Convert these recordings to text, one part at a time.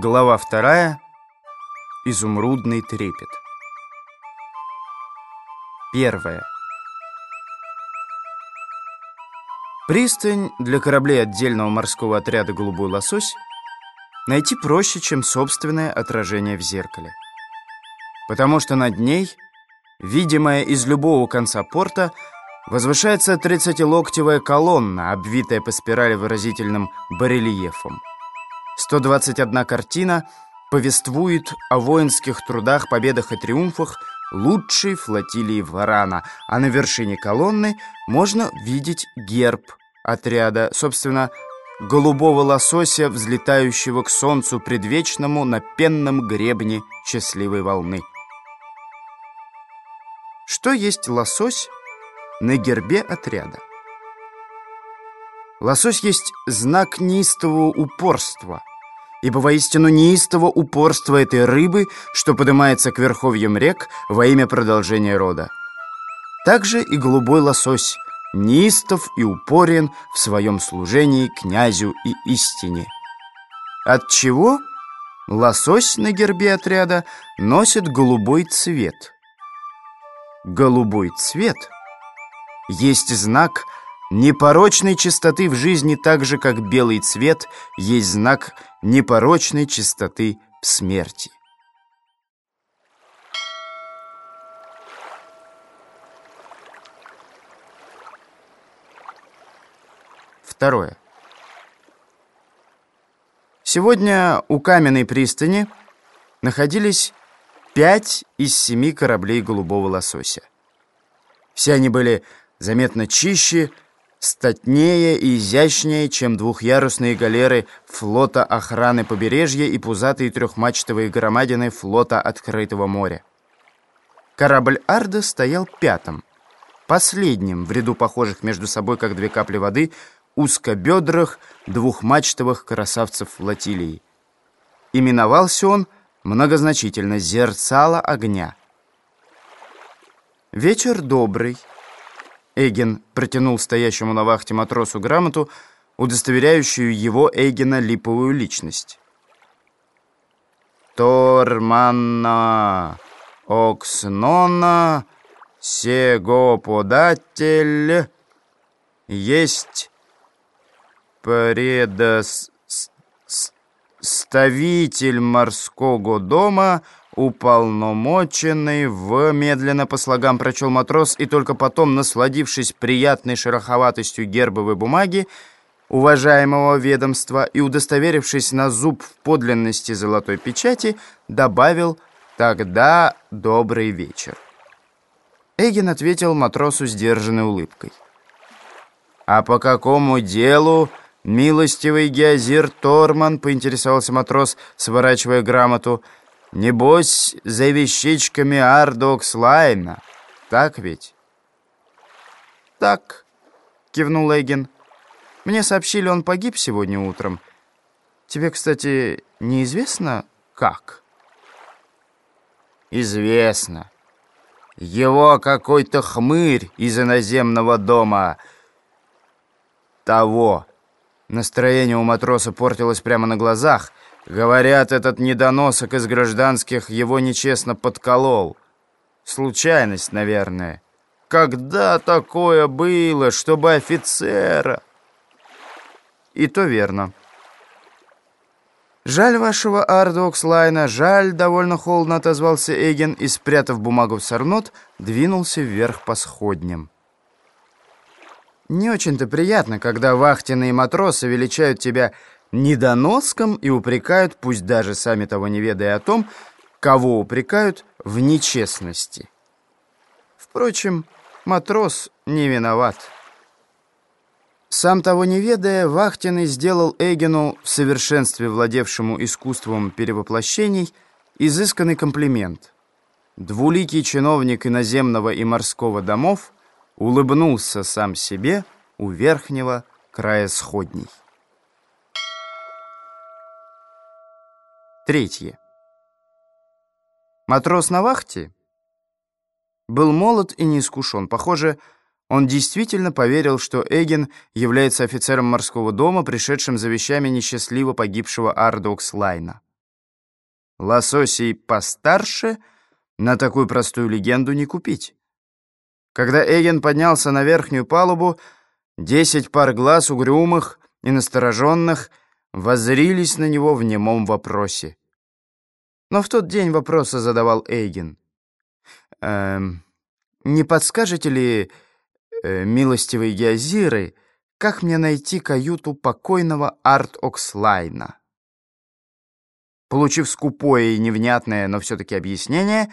Глава вторая. Изумрудный трепет. Первое. Пристань для кораблей отдельного морского отряда «Голубой лосось» найти проще, чем собственное отражение в зеркале. Потому что над ней, видимая из любого конца порта, возвышается 30-локтевая колонна, обвитая по спирали выразительным барельефом. 121 картина повествует о воинских трудах, победах и триумфах лучшей флотилии Варана, а на вершине колонны можно видеть герб отряда, собственно, голубого лосося, взлетающего к солнцу предвечному на пенном гребне счастливой волны. Что есть лосось на гербе отряда? Лосось есть знак неистового упорства, ибо воистину неистово упорство этой рыбы, что поднимается к верховьям рек во имя продолжения рода. Также и голубой лосось неистов и упорен в своем служении князю и истине. Отчего лосось на гербе отряда носит голубой цвет. Голубой цвет есть знак – непорочной чистоты в жизни так же, как белый цвет есть знак непорочной чистоты в смерти. Второе. Сегодня у каменной пристани находились пять из семи кораблей голубого лосося. Все они были заметно чище, статнее и изящнее, чем двухъярусные галеры флота охраны побережья и пузатые трехмачтовые громадины флота открытого моря. Корабль «Арда» стоял пятым, последним в ряду похожих между собой, как две капли воды, узкобедрых двухмачтовых красавцев флотилии. Именовался он многозначительно «Зерцало огня». Вечер добрый. Эйген протянул стоящему на вахте матросу грамоту, удостоверяющую его, Эйгена, липовую личность. «Торманна Окснона сего податель есть предоставитель морского дома «Уполномоченный в...» — медленно по слогам прочел матрос, и только потом, насладившись приятной шероховатостью гербовой бумаги, уважаемого ведомства и удостоверившись на зуб в подлинности золотой печати, добавил «Тогда добрый вечер». Эгин ответил матросу сдержанной улыбкой. «А по какому делу, милостивый геозир Торман?» — поинтересовался матрос, сворачивая грамоту — Небось, за вещичками Ардокс Лайна. Так ведь? Так, кивнул Эйген. Мне сообщили, он погиб сегодня утром. Тебе, кстати, неизвестно, как? Известно. Его какой-то хмырь из иноземного дома того. Настроение у матроса портилось прямо на глазах — Говорят, этот недоносок из гражданских его нечестно подколол. Случайность, наверное. Когда такое было, чтобы офицера? И то верно. «Жаль вашего Ардокслайна, жаль», — довольно холодно отозвался Эгин и, спрятав бумагу в сарнод, двинулся вверх по сходням. Не очень-то приятно, когда вахтенные матросы величают тебя недоноском и упрекают, пусть даже сами того не ведая о том, кого упрекают в нечестности. Впрочем, матрос не виноват. Сам того не ведая, Вахтенный сделал Эгену, в совершенстве владевшему искусством перевоплощений, изысканный комплимент. Двуликий чиновник иноземного и морского домов улыбнулся сам себе у верхнего края сходней. Третье. Матрос на вахте был молод и неискушен. Похоже, он действительно поверил, что Эгин является офицером морского дома, пришедшим за вещами несчастливо погибшего Ардокс Лайна. Лососей постарше на такую простую легенду не купить. Когда Эген поднялся на верхнюю палубу, десять пар глаз угрюмых и настороженных воззрились на него в немом вопросе. Но в тот день вопросы задавал Эйген. «Эм, «Не подскажете ли, э, милостивые геозиры, как мне найти каюту покойного Арт Окслайна?» Получив скупое и невнятное, но все-таки объяснение,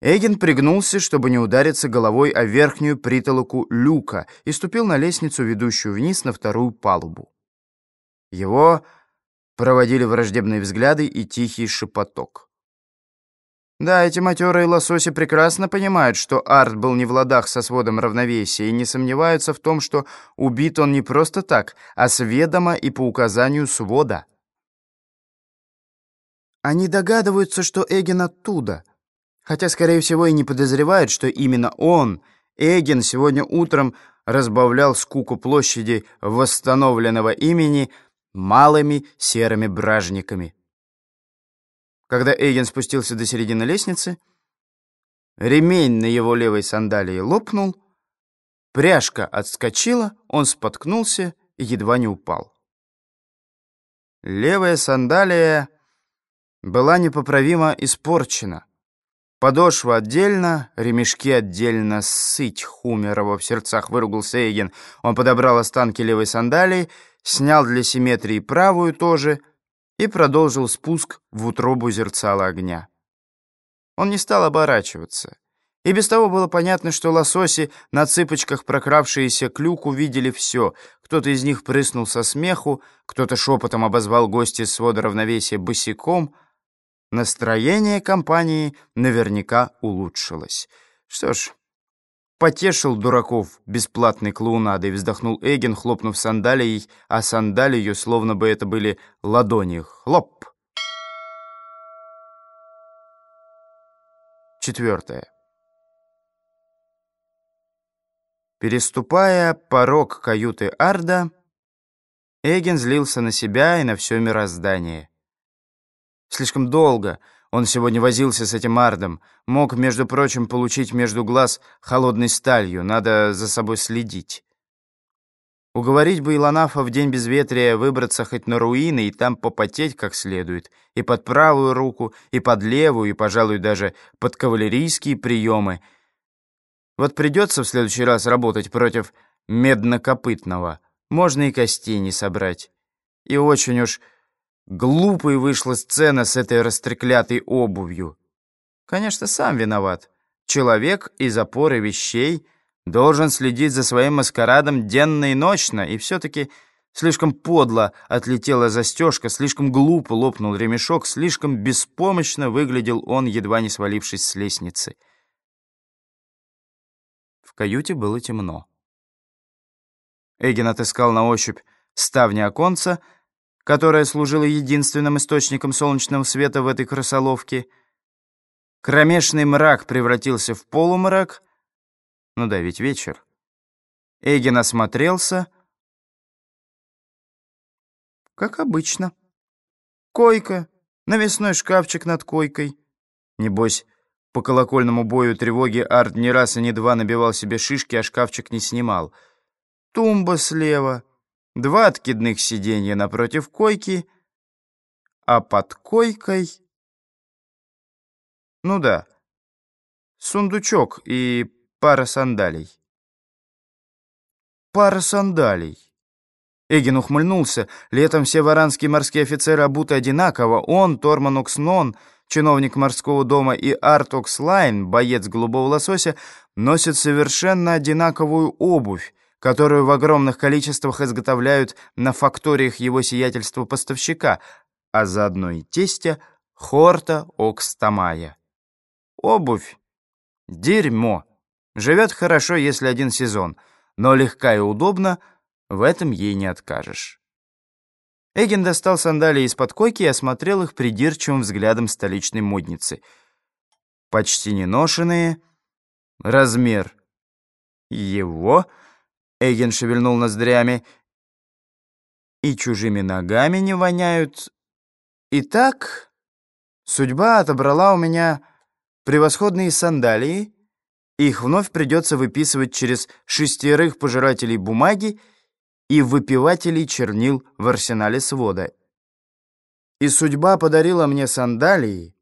Эгин пригнулся, чтобы не удариться головой о верхнюю притолоку люка и ступил на лестницу, ведущую вниз на вторую палубу. Его проводили враждебные взгляды и тихий шепоток. Да, эти матерые лососи прекрасно понимают, что Арт был не в ладах со сводом равновесия и не сомневаются в том, что убит он не просто так, а с ведома и по указанию свода. Они догадываются, что Эгин оттуда, хотя, скорее всего, и не подозревают, что именно он, Эгин, сегодня утром разбавлял скуку площади восстановленного имени малыми серыми бражниками. Когда Эгин спустился до середины лестницы, ремень на его левой сандалии лопнул, пряжка отскочила, он споткнулся и едва не упал. Левая сандалия была непоправимо испорчена. Подошва отдельно, ремешки отдельно, сыть Хумерова в сердцах выругался Эйген. Он подобрал останки левой сандалии, снял для симметрии правую тоже и продолжил спуск в утробу зерцала огня. Он не стал оборачиваться. И без того было понятно, что лососи, на цыпочках прокравшиеся к люку, видели все. Кто-то из них прыснул со смеху, кто-то шепотом обозвал гостя свода равновесия босиком — Настроение компании наверняка улучшилось. Что ж, потешил дураков бесплатной клоунадой, вздохнул Эгин, хлопнув сандалией, а сандалию, словно бы это были ладони. Хлоп! Четвертое. Переступая порог каюты Арда, Эгин злился на себя и на все мироздание. Слишком долго он сегодня возился с этим ардом. Мог, между прочим, получить между глаз холодной сталью. Надо за собой следить. Уговорить бы Илонафа в день безветрия выбраться хоть на руины и там попотеть как следует. И под правую руку, и под левую, и, пожалуй, даже под кавалерийские приемы. Вот придется в следующий раз работать против меднокопытного. Можно и костей не собрать. И очень уж Глупой вышла сцена с этой растреклятой обувью. Конечно, сам виноват. Человек из опоры вещей должен следить за своим маскарадом денно и ночно, и все-таки слишком подло отлетела застежка, слишком глупо лопнул ремешок, слишком беспомощно выглядел он, едва не свалившись с лестницы. В каюте было темно. Эгин отыскал на ощупь ставни оконца, которая служила единственным источником солнечного света в этой крысоловке. Кромешный мрак превратился в полумрак. Ну да, ведь вечер. Эгин осмотрелся. Как обычно. Койка, навесной шкафчик над койкой. Небось, по колокольному бою тревоги Арт ни раз и ни два набивал себе шишки, а шкафчик не снимал. Тумба слева — два откидных сиденья напротив койки, а под койкой... Ну да, сундучок и пара сандалий. Пара сандалий. Эгин ухмыльнулся. Летом все варанские морские офицеры обуты одинаково. Он, Торман Окснон, чиновник морского дома, и Арт Окслайн, боец голубого лосося, носят совершенно одинаковую обувь, которую в огромных количествах изготовляют на факториях его сиятельства поставщика, а заодно и тестя Хорта Окстамая. Обувь — дерьмо. Живет хорошо, если один сезон, но легка и удобна, в этом ей не откажешь. Эгин достал сандалии из-под койки и осмотрел их придирчивым взглядом столичной модницы. Почти неношенные. Размер его — Эйген шевельнул ноздрями. «И чужими ногами не воняют. Итак, Судьба отобрала у меня превосходные сандалии, их вновь придется выписывать через шестерых пожирателей бумаги и выпивателей чернил в арсенале свода. И судьба подарила мне сандалии,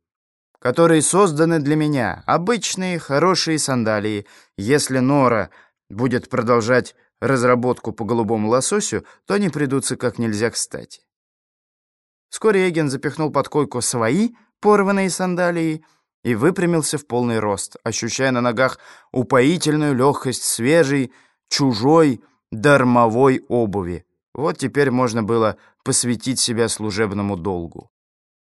которые созданы для меня, обычные хорошие сандалии. Если Нора будет продолжать разработку по голубому лососю, то они придутся как нельзя кстати. Вскоре Эгин запихнул под койку свои порванные сандалии и выпрямился в полный рост, ощущая на ногах упоительную легкость свежей, чужой, дармовой обуви. Вот теперь можно было посвятить себя служебному долгу.